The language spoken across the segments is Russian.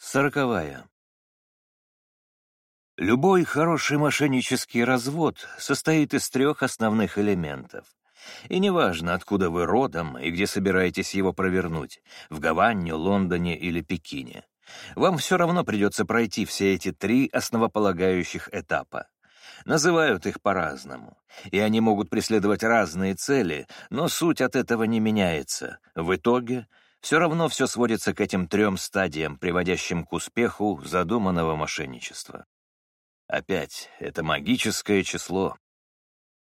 Сороковая. Любой хороший мошеннический развод состоит из трех основных элементов. И неважно, откуда вы родом и где собираетесь его провернуть — в Гаване, Лондоне или Пекине. Вам все равно придется пройти все эти три основополагающих этапа. Называют их по-разному, и они могут преследовать разные цели, но суть от этого не меняется. В итоге все равно все сводится к этим трем стадиям, приводящим к успеху задуманного мошенничества. Опять, это магическое число.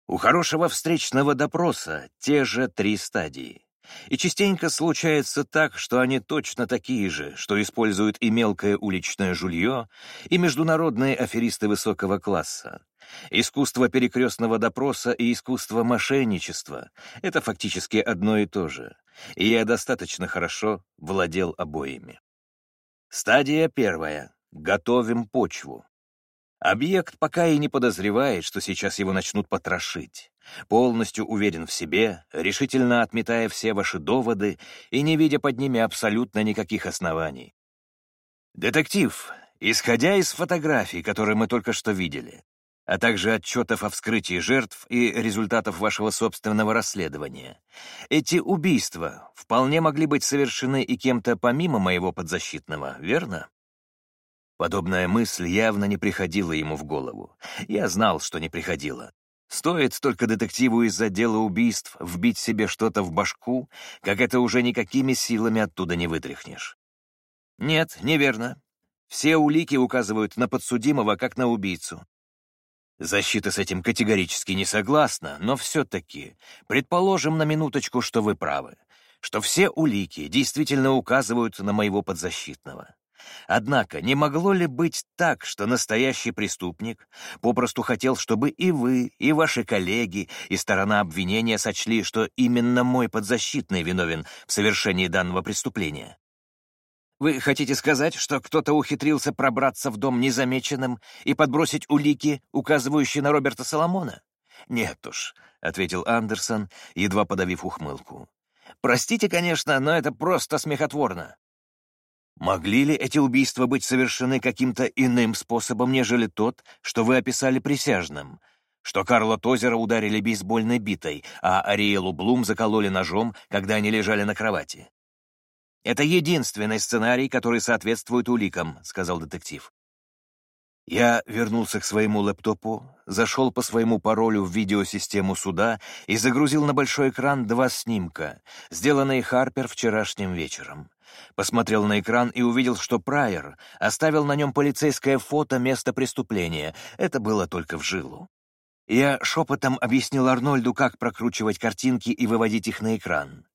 У хорошего встречного допроса те же три стадии. И частенько случается так, что они точно такие же, что используют и мелкое уличное жулье, и международные аферисты высокого класса. Искусство перекрестного допроса и искусство мошенничества — это фактически одно и то же, и я достаточно хорошо владел обоими. Стадия первая. Готовим почву. Объект пока и не подозревает, что сейчас его начнут потрошить. Полностью уверен в себе, решительно отметая все ваши доводы и не видя под ними абсолютно никаких оснований. Детектив, исходя из фотографий, которые мы только что видели, а также отчетов о вскрытии жертв и результатов вашего собственного расследования. Эти убийства вполне могли быть совершены и кем-то помимо моего подзащитного, верно? Подобная мысль явно не приходила ему в голову. Я знал, что не приходила. Стоит только детективу из отдела убийств вбить себе что-то в башку, как это уже никакими силами оттуда не вытряхнешь. Нет, неверно. Все улики указывают на подсудимого как на убийцу. Защита с этим категорически не согласна, но все-таки предположим на минуточку, что вы правы, что все улики действительно указывают на моего подзащитного. Однако не могло ли быть так, что настоящий преступник попросту хотел, чтобы и вы, и ваши коллеги, и сторона обвинения сочли, что именно мой подзащитный виновен в совершении данного преступления? Вы хотите сказать, что кто-то ухитрился пробраться в дом незамеченным и подбросить улики, указывающие на Роберта Соломона? Нет уж, — ответил Андерсон, едва подавив ухмылку. Простите, конечно, но это просто смехотворно. Могли ли эти убийства быть совершены каким-то иным способом, нежели тот, что вы описали присяжным? Что Карла Тозера ударили бейсбольной битой, а Ариэлу Блум закололи ножом, когда они лежали на кровати? «Это единственный сценарий, который соответствует уликам», — сказал детектив. Я вернулся к своему лэптопу, зашел по своему паролю в видеосистему суда и загрузил на большой экран два снимка, сделанные Харпер вчерашним вечером. Посмотрел на экран и увидел, что Прайер оставил на нем полицейское фото места преступления. Это было только в жилу. Я шепотом объяснил Арнольду, как прокручивать картинки и выводить их на экран.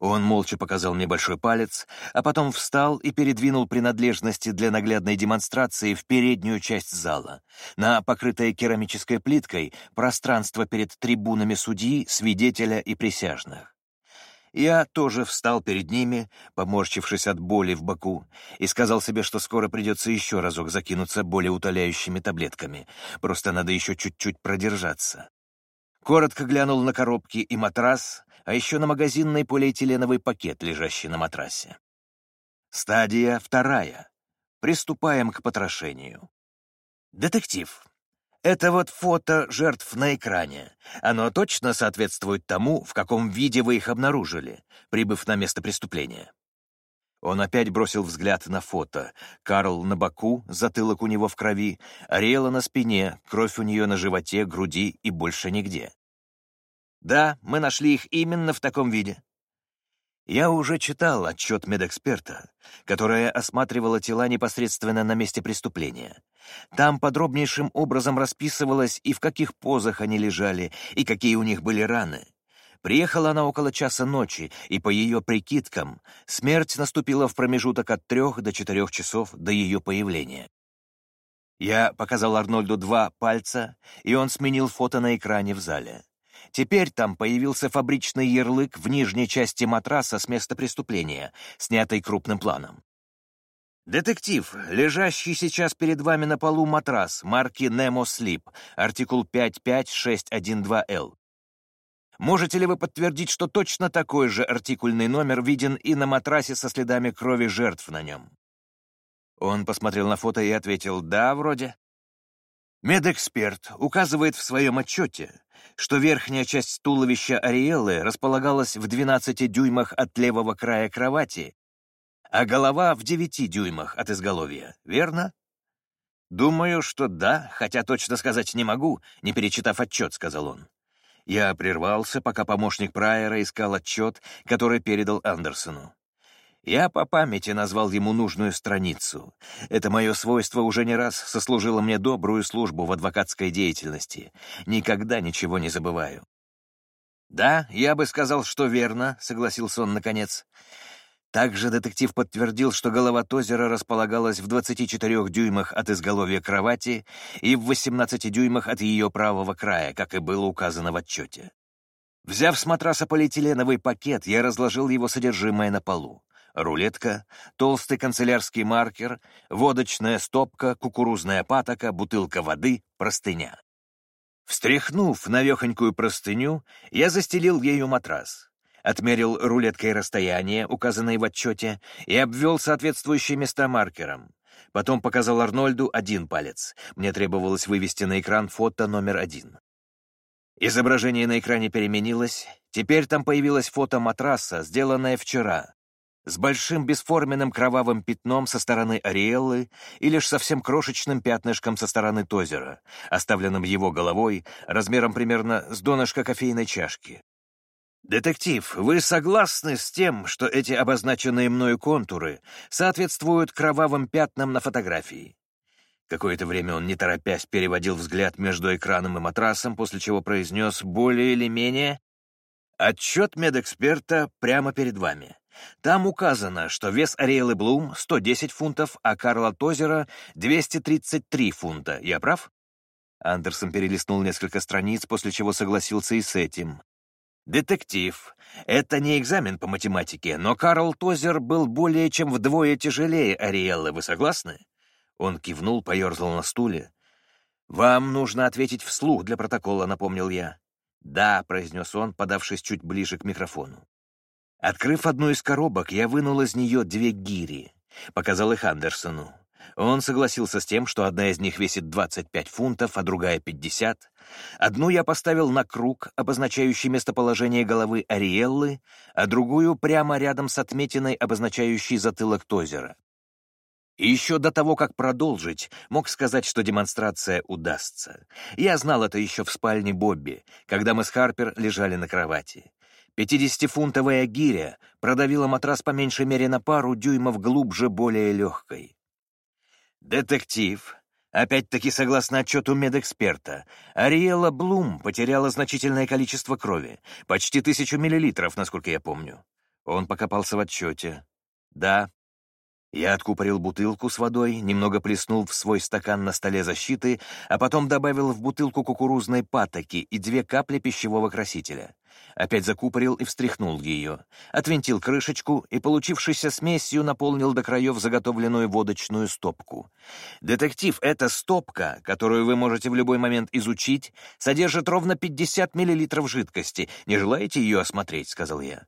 Он молча показал мне большой палец, а потом встал и передвинул принадлежности для наглядной демонстрации в переднюю часть зала, на покрытое керамической плиткой пространство перед трибунами судьи, свидетеля и присяжных. Я тоже встал перед ними, поморщившись от боли в боку, и сказал себе, что скоро придется еще разок закинуться более утоляющими таблетками, просто надо еще чуть-чуть продержаться. Коротко глянул на коробки и матрас, а еще на магазинный полиэтиленовый пакет, лежащий на матрасе. Стадия вторая. Приступаем к потрошению. Детектив. Это вот фото жертв на экране. Оно точно соответствует тому, в каком виде вы их обнаружили, прибыв на место преступления. Он опять бросил взгляд на фото. Карл на боку, затылок у него в крови, Ариэла на спине, кровь у нее на животе, груди и больше нигде. Да, мы нашли их именно в таком виде. Я уже читал отчет медэксперта, которая осматривала тела непосредственно на месте преступления. Там подробнейшим образом расписывалось и в каких позах они лежали, и какие у них были раны. Приехала она около часа ночи, и по ее прикидкам смерть наступила в промежуток от трех до четырех часов до ее появления. Я показал Арнольду два пальца, и он сменил фото на экране в зале. Теперь там появился фабричный ярлык в нижней части матраса с места преступления, снятый крупным планом. «Детектив, лежащий сейчас перед вами на полу матрас марки Nemo Sleep, артикул 55612L. Можете ли вы подтвердить, что точно такой же артикульный номер виден и на матрасе со следами крови жертв на нем?» Он посмотрел на фото и ответил «Да, вроде». Медэксперт указывает в своем отчете, что верхняя часть туловища Ариэллы располагалась в 12 дюймах от левого края кровати, а голова в 9 дюймах от изголовья, верно? «Думаю, что да, хотя точно сказать не могу, не перечитав отчет», — сказал он. Я прервался, пока помощник Прайера искал отчет, который передал Андерсону. Я по памяти назвал ему нужную страницу. Это мое свойство уже не раз сослужило мне добрую службу в адвокатской деятельности. Никогда ничего не забываю. «Да, я бы сказал, что верно», — согласился он наконец. Также детектив подтвердил, что голова Тозера располагалась в 24 дюймах от изголовья кровати и в 18 дюймах от ее правого края, как и было указано в отчете. Взяв с матраса полиэтиленовый пакет, я разложил его содержимое на полу рулетка, толстый канцелярский маркер, водочная стопка, кукурузная патока, бутылка воды, простыня. Встряхнув навехонькую простыню, я застелил ею матрас, отмерил рулеткой расстояние, указанное в отчете, и обвел соответствующие места маркером. Потом показал Арнольду один палец. Мне требовалось вывести на экран фото номер один. Изображение на экране переменилось. Теперь там появилось фото матраса, сделанное вчера, с большим бесформенным кровавым пятном со стороны Ариэллы и лишь совсем крошечным пятнышком со стороны Тозера, оставленным его головой размером примерно с донышко кофейной чашки. «Детектив, вы согласны с тем, что эти обозначенные мною контуры соответствуют кровавым пятнам на фотографии?» Какое-то время он, не торопясь, переводил взгляд между экраном и матрасом, после чего произнес более или менее «Отчет медэксперта прямо перед вами. Там указано, что вес Ариэлы Блум — 110 фунтов, а Карла Тозера — 233 фунта. Я прав? Андерсон перелистнул несколько страниц, после чего согласился и с этим. «Детектив. Это не экзамен по математике, но Карл Тозер был более чем вдвое тяжелее Ариэллы, вы согласны?» Он кивнул, поерзал на стуле. «Вам нужно ответить вслух для протокола», — напомнил я. «Да», — произнес он, подавшись чуть ближе к микрофону. Открыв одну из коробок, я вынул из нее две гири, показал их Андерсону. Он согласился с тем, что одна из них весит 25 фунтов, а другая — 50. Одну я поставил на круг, обозначающий местоположение головы Ариэллы, а другую прямо рядом с отметиной, обозначающей затылок Тозера. И еще до того, как продолжить, мог сказать, что демонстрация удастся. Я знал это еще в спальне Бобби, когда мы с Харпер лежали на кровати. Пятидесятифунтовая гиря продавила матрас по меньшей мере на пару дюймов глубже более легкой. Детектив, опять-таки согласно отчету медэксперта, Ариэла Блум потеряла значительное количество крови, почти тысячу миллилитров, насколько я помню. Он покопался в отчете. Да, я откупорил бутылку с водой, немного плеснул в свой стакан на столе защиты, а потом добавил в бутылку кукурузной патоки и две капли пищевого красителя. Опять закупорил и встряхнул ее, отвинтил крышечку и, получившейся смесью, наполнил до краев заготовленную водочную стопку. «Детектив, эта стопка, которую вы можете в любой момент изучить, содержит ровно 50 миллилитров жидкости. Не желаете ее осмотреть?» — сказал я.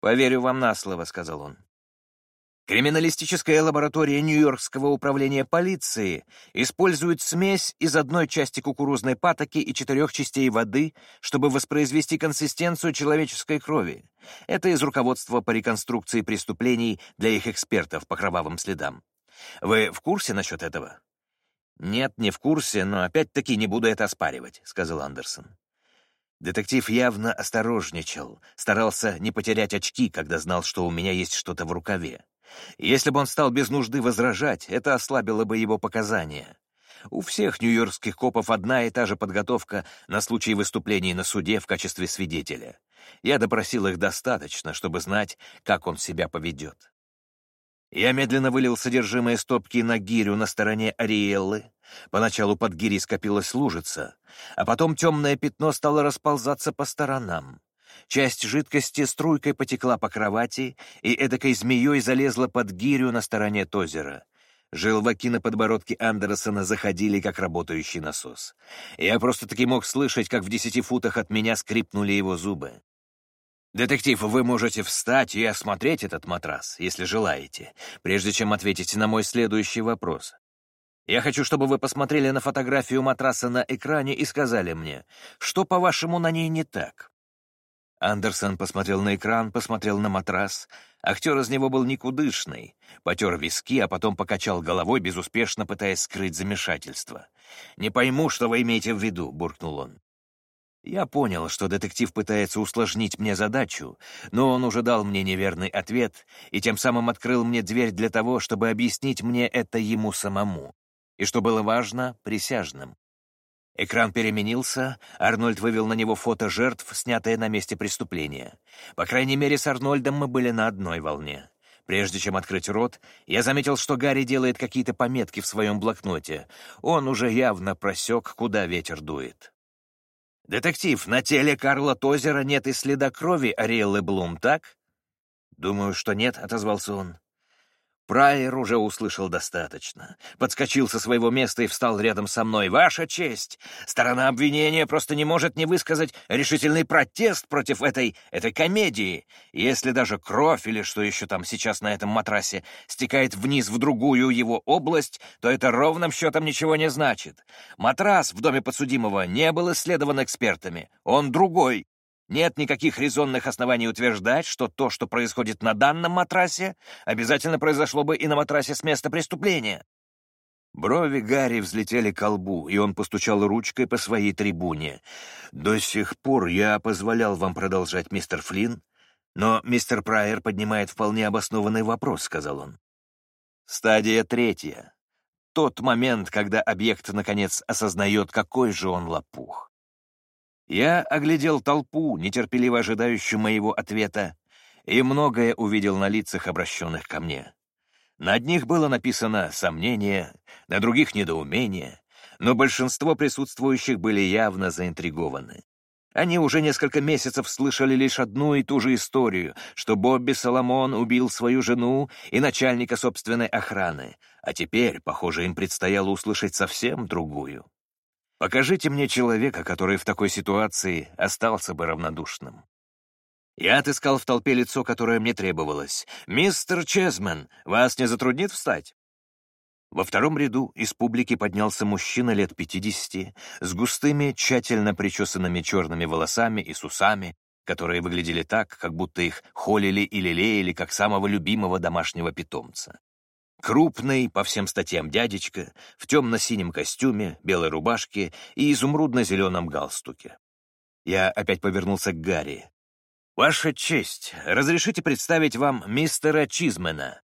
«Поверю вам на слово», — сказал он. Криминалистическая лаборатория Нью-Йоркского управления полиции использует смесь из одной части кукурузной патоки и четырех частей воды, чтобы воспроизвести консистенцию человеческой крови. Это из руководства по реконструкции преступлений для их экспертов по кровавым следам. Вы в курсе насчет этого? «Нет, не в курсе, но опять-таки не буду это оспаривать», — сказал Андерсон. Детектив явно осторожничал, старался не потерять очки, когда знал, что у меня есть что-то в рукаве. Если бы он стал без нужды возражать, это ослабило бы его показания. У всех нью-йоркских копов одна и та же подготовка на случай выступлений на суде в качестве свидетеля. Я допросил их достаточно, чтобы знать, как он себя поведет. Я медленно вылил содержимое стопки на гирю на стороне Ариэллы. Поначалу под гирей скопилась лужица, а потом темное пятно стало расползаться по сторонам. Часть жидкости струйкой потекла по кровати и эдакой змеей залезла под гирю на стороне Тозера. Желваки на подбородке Андерсона заходили, как работающий насос. Я просто-таки мог слышать, как в десяти футах от меня скрипнули его зубы. «Детектив, вы можете встать и осмотреть этот матрас, если желаете, прежде чем ответить на мой следующий вопрос. Я хочу, чтобы вы посмотрели на фотографию матраса на экране и сказали мне, что, по-вашему, на ней не так». Андерсон посмотрел на экран, посмотрел на матрас. Актер из него был никудышный. Потер виски, а потом покачал головой, безуспешно пытаясь скрыть замешательство. «Не пойму, что вы имеете в виду», — буркнул он. Я понял, что детектив пытается усложнить мне задачу, но он уже дал мне неверный ответ и тем самым открыл мне дверь для того, чтобы объяснить мне это ему самому. И что было важно, присяжным. Экран переменился, Арнольд вывел на него фото жертв, снятые на месте преступления. По крайней мере, с Арнольдом мы были на одной волне. Прежде чем открыть рот, я заметил, что Гарри делает какие-то пометки в своем блокноте. Он уже явно просек, куда ветер дует. «Детектив, на теле Карла Тозера нет и следа крови Ариэллы Блум, так?» «Думаю, что нет», — отозвался он. Прайер уже услышал достаточно. Подскочил со своего места и встал рядом со мной. «Ваша честь! Сторона обвинения просто не может не высказать решительный протест против этой... этой комедии. Если даже кровь или что еще там сейчас на этом матрасе стекает вниз в другую его область, то это ровным счетом ничего не значит. Матрас в доме подсудимого не был исследован экспертами. Он другой. Нет никаких резонных оснований утверждать, что то, что происходит на данном матрасе, обязательно произошло бы и на матрасе с места преступления. Брови Гарри взлетели к лбу, и он постучал ручкой по своей трибуне. «До сих пор я позволял вам продолжать, мистер Флинн, но мистер Прайер поднимает вполне обоснованный вопрос», — сказал он. Стадия третья. Тот момент, когда объект, наконец, осознает, какой же он лопух. Я оглядел толпу, нетерпеливо ожидающую моего ответа, и многое увидел на лицах, обращенных ко мне. На одних было написано «сомнение», на других — «недоумение», но большинство присутствующих были явно заинтригованы. Они уже несколько месяцев слышали лишь одну и ту же историю, что Бобби Соломон убил свою жену и начальника собственной охраны, а теперь, похоже, им предстояло услышать совсем другую. Покажите мне человека, который в такой ситуации остался бы равнодушным. Я отыскал в толпе лицо, которое мне требовалось. «Мистер Чезмен, вас не затруднит встать?» Во втором ряду из публики поднялся мужчина лет пятидесяти с густыми, тщательно причесанными черными волосами и с усами, которые выглядели так, как будто их холили и лелеяли, как самого любимого домашнего питомца. Крупный, по всем статьям дядечка, в темно-синем костюме, белой рубашке и изумрудно-зеленом галстуке. Я опять повернулся к Гарри. «Ваша честь, разрешите представить вам мистера Чизмена.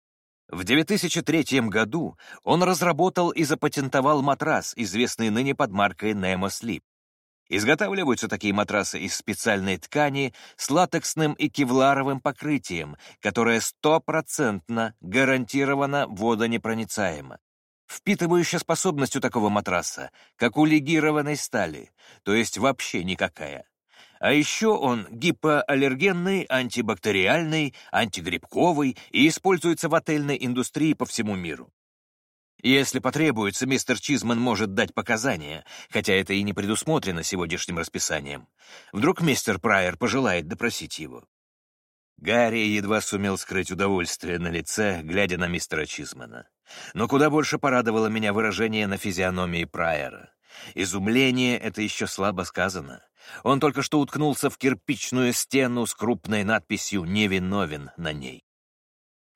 В 2003 году он разработал и запатентовал матрас, известный ныне под маркой Nemo Sleep. Изготавливаются такие матрасы из специальной ткани с латексным и кевларовым покрытием, которое стопроцентно гарантированно водонепроницаемо. Впитывающая способность у такого матраса, как у легированной стали, то есть вообще никакая. А еще он гипоаллергенный, антибактериальный, антигрибковый и используется в отельной индустрии по всему миру. Если потребуется, мистер Чизман может дать показания, хотя это и не предусмотрено сегодняшним расписанием. Вдруг мистер Прайер пожелает допросить его. Гарри едва сумел скрыть удовольствие на лице, глядя на мистера Чизмана. Но куда больше порадовало меня выражение на физиономии Прайера. Изумление — это еще слабо сказано. Он только что уткнулся в кирпичную стену с крупной надписью «Невиновен» на ней.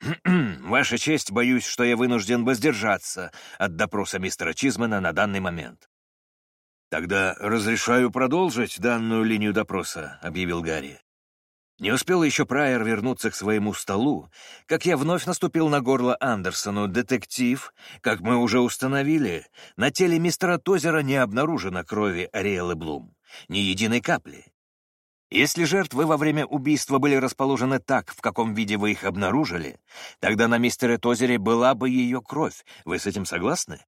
«Ваша честь, боюсь, что я вынужден воздержаться от допроса мистера Чизмана на данный момент». «Тогда разрешаю продолжить данную линию допроса», — объявил Гарри. Не успел еще Прайер вернуться к своему столу, как я вновь наступил на горло Андерсону. «Детектив, как мы уже установили, на теле мистера Тозера не обнаружено крови Ариэлы Блум. Ни единой капли. Если жертвы во время убийства были расположены так, в каком виде вы их обнаружили, тогда на мистере Тозере была бы ее кровь. Вы с этим согласны?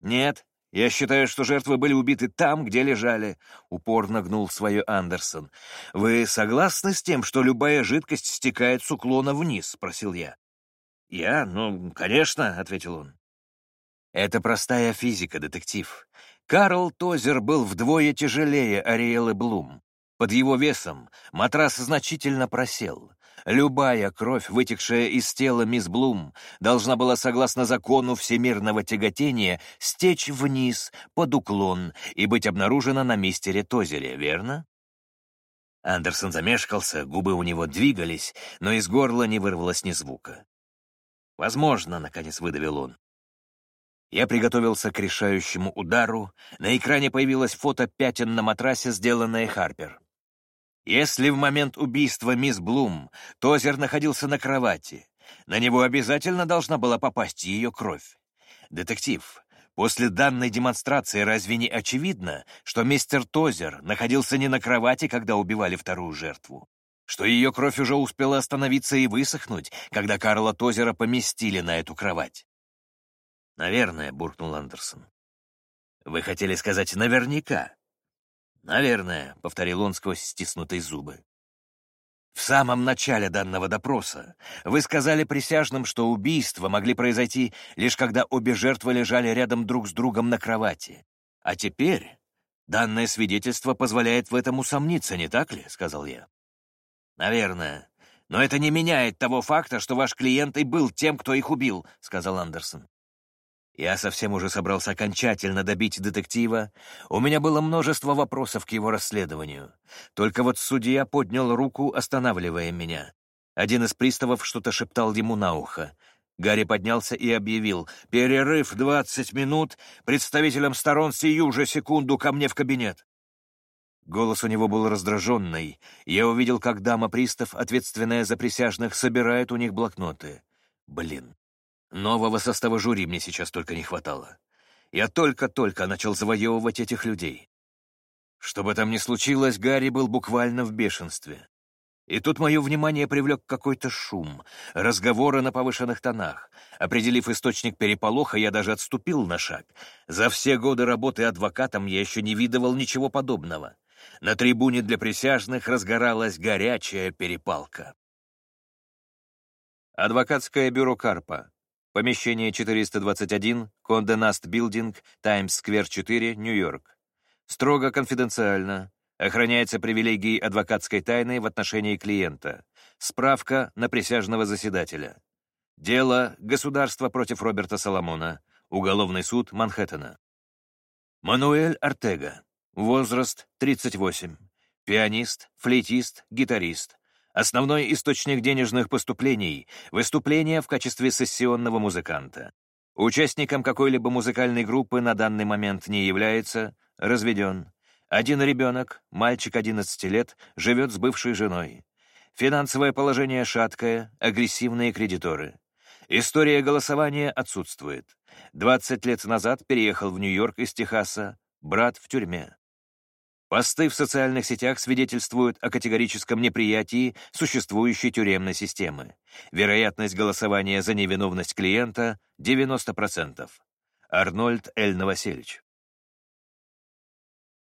Нет, я считаю, что жертвы были убиты там, где лежали, — упорно гнул свое Андерсон. Вы согласны с тем, что любая жидкость стекает с уклона вниз? — спросил я. Я? Ну, конечно, — ответил он. Это простая физика, детектив. Карл Тозер был вдвое тяжелее Ариэлы Блум. Под его весом матрас значительно просел. Любая кровь, вытекшая из тела мисс Блум, должна была, согласно закону всемирного тяготения, стечь вниз, под уклон, и быть обнаружена на мистере Тозере, верно? Андерсон замешкался, губы у него двигались, но из горла не вырвалось ни звука. «Возможно», — наконец выдавил он. Я приготовился к решающему удару. На экране появилось фото пятен на матрасе, сделанное Харпер. Если в момент убийства мисс Блум Тозер находился на кровати, на него обязательно должна была попасть ее кровь. Детектив, после данной демонстрации разве не очевидно, что мистер Тозер находился не на кровати, когда убивали вторую жертву? Что ее кровь уже успела остановиться и высохнуть, когда Карла Тозера поместили на эту кровать? «Наверное», — буркнул Андерсон. «Вы хотели сказать «наверняка». «Наверное», — повторил он сквозь стиснутые зубы. «В самом начале данного допроса вы сказали присяжным, что убийства могли произойти лишь когда обе жертвы лежали рядом друг с другом на кровати. А теперь данное свидетельство позволяет в этом усомниться, не так ли?» — сказал я. «Наверное. Но это не меняет того факта, что ваш клиент и был тем, кто их убил», — сказал Андерсон. Я совсем уже собрался окончательно добить детектива. У меня было множество вопросов к его расследованию. Только вот судья поднял руку, останавливая меня. Один из приставов что-то шептал ему на ухо. Гарри поднялся и объявил «Перерыв двадцать минут, представителям сторон сию же секунду ко мне в кабинет». Голос у него был раздраженный. Я увидел, как дама-пристав, ответственная за присяжных, собирает у них блокноты. Блин, Нового состава жюри мне сейчас только не хватало. Я только-только начал завоевывать этих людей. Что бы там ни случилось, Гарри был буквально в бешенстве. И тут мое внимание привлек какой-то шум, разговоры на повышенных тонах. Определив источник переполоха, я даже отступил на шаг. За все годы работы адвокатом я еще не видывал ничего подобного. На трибуне для присяжных разгоралась горячая перепалка. Адвокатское бюро Карпа. Помещение 421, Конде Наст Билдинг, Таймс-сквер 4, Нью-Йорк. Строго конфиденциально. Охраняется привилегией адвокатской тайны в отношении клиента. Справка на присяжного заседателя. Дело «Государство против Роберта Соломона». Уголовный суд Манхэттена. Мануэль Артега. Возраст 38. Пианист, флейтист, гитарист. Основной источник денежных поступлений — выступления в качестве сессионного музыканта. Участником какой-либо музыкальной группы на данный момент не является, разведен. Один ребенок, мальчик 11 лет, живет с бывшей женой. Финансовое положение шаткое, агрессивные кредиторы. История голосования отсутствует. 20 лет назад переехал в Нью-Йорк из Техаса, брат в тюрьме. Посты в социальных сетях свидетельствуют о категорическом неприятии существующей тюремной системы. Вероятность голосования за невиновность клиента — 90%. Арнольд Эль Новосельевич.